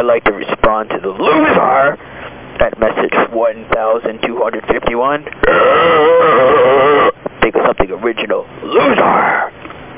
I'd like to respond to the loser at message 1251. Think of something original. Loser!